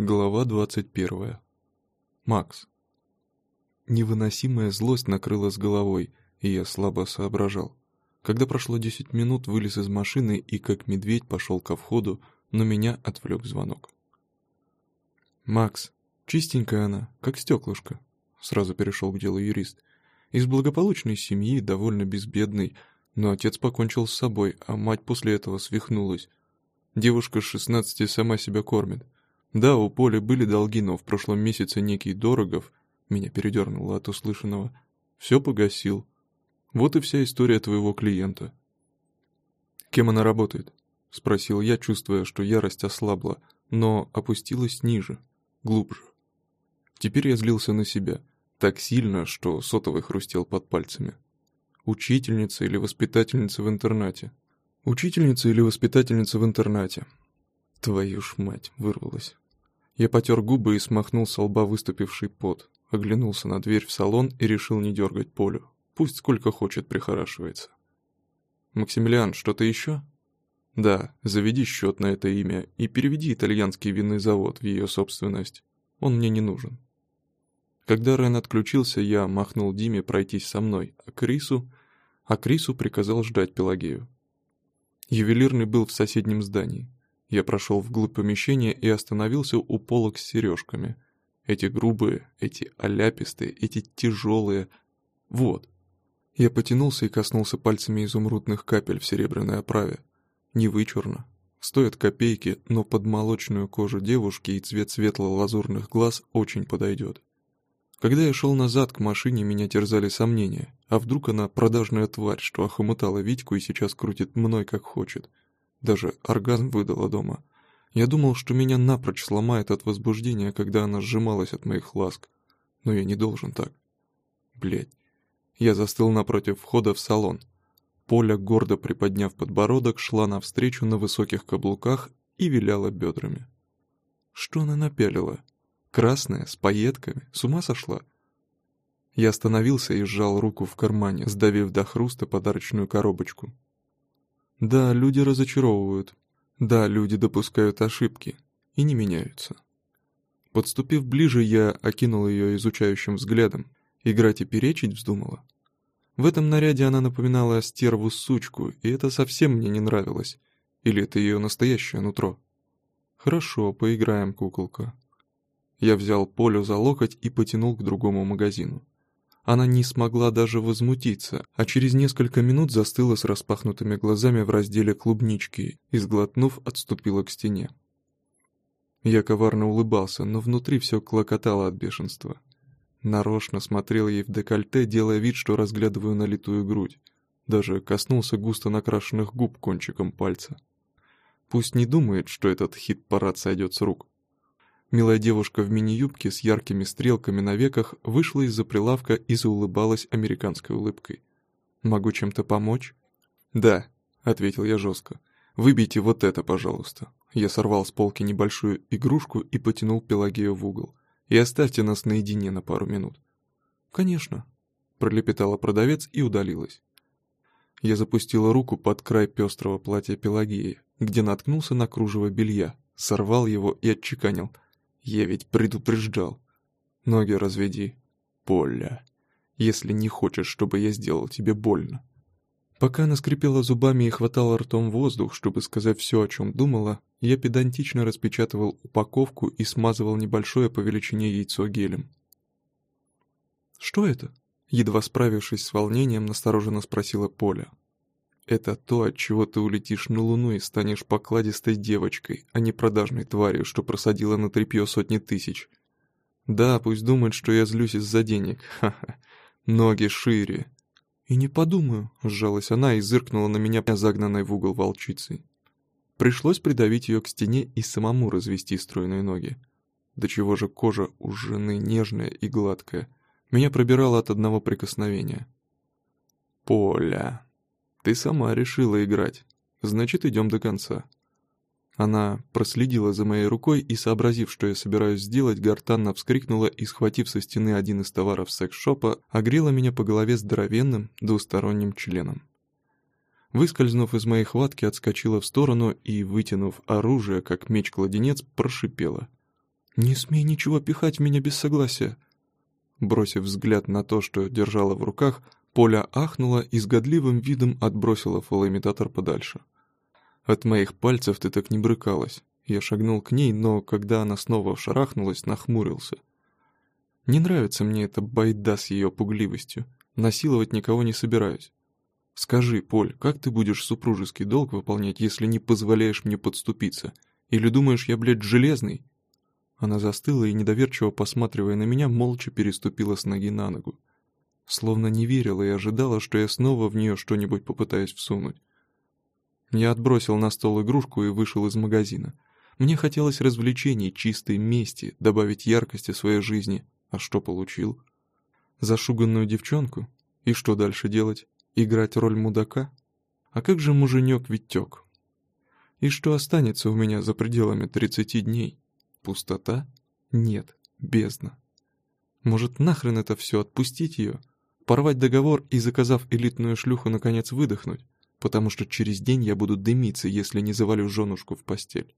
Глава 21. Макс. Невыносимая злость накрыла с головой, и я слабо соображал. Когда прошло 10 минут, вылез из машины и, как медведь, пошел ко входу, но меня отвлек звонок. «Макс, чистенькая она, как стеклышко», — сразу перешел к делу юрист. «Из благополучной семьи, довольно безбедной, но отец покончил с собой, а мать после этого свихнулась. Девушка с 16 сама себя кормит». Да, у Поли были долги, но в прошлом месяце некий Дорогов, меня передернуло от услышанного, все погасил. Вот и вся история твоего клиента. «Кем она работает?» — спросил я, чувствуя, что ярость ослабла, но опустилась ниже, глубже. Теперь я злился на себя, так сильно, что сотовый хрустел под пальцами. Учительница или воспитательница в интернате? Учительница или воспитательница в интернате? Твою ж мать, вырвалось. Я потер губы и смахнул с лба выступивший пот, оглянулся на дверь в салон и решил не дергать Полю. Пусть сколько хочет прихорашивается. «Максимилиан, что-то еще?» «Да, заведи счет на это имя и переведи итальянский винный завод в ее собственность. Он мне не нужен». Когда Рен отключился, я махнул Диме пройтись со мной, а Крису... А Крису приказал ждать Пелагею. Ювелирный был в соседнем здании. Я прошел вглубь помещения и остановился у полок с сережками. Эти грубые, эти оляпистые, эти тяжелые. Вот. Я потянулся и коснулся пальцами изумрудных капель в серебряной оправе. Не вычурно. Стоят копейки, но под молочную кожу девушки и цвет светло-лазурных глаз очень подойдет. Когда я шел назад к машине, меня терзали сомнения. А вдруг она продажная тварь, что охомутала Витьку и сейчас крутит мной как хочет. Даже оргазм выдала дома. Я думал, что меня напрочь сломает от возбуждения, когда она сжималась от моих ласк. Но я не должен так. Блять. Я застыл напротив входа в салон. Поля, гордо приподняв подбородок, шла навстречу на высоких каблуках и виляла бедрами. Что она напялила? Красная, с пайетками, с ума сошла? Я остановился и сжал руку в кармане, сдавив до хруста подарочную коробочку. Да, люди разочаровывают. Да, люди допускают ошибки и не меняются. Подступив ближе, я окинул ее изучающим взглядом. Играть и перечить вздумала. В этом наряде она напоминала стерву-сучку, и это совсем мне не нравилось. Или это ее настоящее нутро? Хорошо, поиграем, куколка. Я взял Полю за локоть и потянул к другому магазину. Она не смогла даже возмутиться, а через несколько минут застыла с распахнутыми глазами в разделе клубнички и, сглотнув, отступила к стене. Я коварно улыбался, но внутри все клокотало от бешенства. Нарочно смотрел ей в декольте, делая вид, что разглядываю налитую грудь. Даже коснулся густо накрашенных губ кончиком пальца. Пусть не думает, что этот хит-парад сойдет с рук. Милая девушка в мини-юбке с яркими стрелками на веках вышла из-за прилавка и заулыбалась американской улыбкой. «Могу чем-то помочь?» «Да», — ответил я жестко. «Выбейте вот это, пожалуйста». Я сорвал с полки небольшую игрушку и потянул Пелагею в угол. «И оставьте нас наедине на пару минут». «Конечно», — пролепетала продавец и удалилась. Я запустила руку под край пестрого платья Пелагеи, где наткнулся на кружево белья, сорвал его и отчеканил — я ведь предупреждал. Ноги разведи, Поля, если не хочешь, чтобы я сделал тебе больно. Пока она скрипела зубами и хватала ртом воздух, чтобы сказать все, о чем думала, я педантично распечатывал упаковку и смазывал небольшое по величине яйцо гелем. «Что это?» Едва справившись с волнением, настороженно спросила Поля. Это то, от чего ты улетишь на Луну и станешь покладистой девочкой, а не продажной тварью, что просадила на тряпье сотни тысяч. Да, пусть думает, что я злюсь из-за денег. Ха-ха. Ноги шире. И не подумаю, сжалась она и зыркнула на меня, загнанной в угол волчицей. Пришлось придавить ее к стене и самому развести стройные ноги. До чего же кожа у жены нежная и гладкая. Меня пробирало от одного прикосновения. «Поля», ты сама решила играть. Значит, идем до конца. Она проследила за моей рукой и, сообразив, что я собираюсь сделать, гортанно вскрикнула и, схватив со стены один из товаров секс-шопа, огрела меня по голове здоровенным двусторонним членом. Выскользнув из моей хватки, отскочила в сторону и, вытянув оружие, как меч-кладенец, прошипела. «Не смей ничего пихать меня без согласия!» Бросив взгляд на то, что держала в руках, Поля ахнула и с годливым видом отбросила фалоимитатор подальше. «От моих пальцев ты так не брыкалась». Я шагнул к ней, но когда она снова шарахнулась, нахмурился. Не нравится мне эта байда с ее пугливостью. Насиловать никого не собираюсь. Скажи, Поль, как ты будешь супружеский долг выполнять, если не позволяешь мне подступиться? Или думаешь, я, блядь, железный?» Она застыла и, недоверчиво посматривая на меня, молча переступила с ноги на ногу. Словно не верила и ожидала, что я снова в нее что-нибудь попытаюсь всунуть. Я отбросил на стол игрушку и вышел из магазина. Мне хотелось развлечений, чистой мести, добавить яркости своей жизни. А что получил? Зашуганную девчонку? И что дальше делать? Играть роль мудака? А как же муженек Витек? И что останется у меня за пределами тридцати дней? Пустота? Нет, бездна. Может, нахрен это все, отпустить ее? Порвать договор и, заказав элитную шлюху, наконец выдохнуть? Потому что через день я буду дымиться, если не завалю женушку в постель.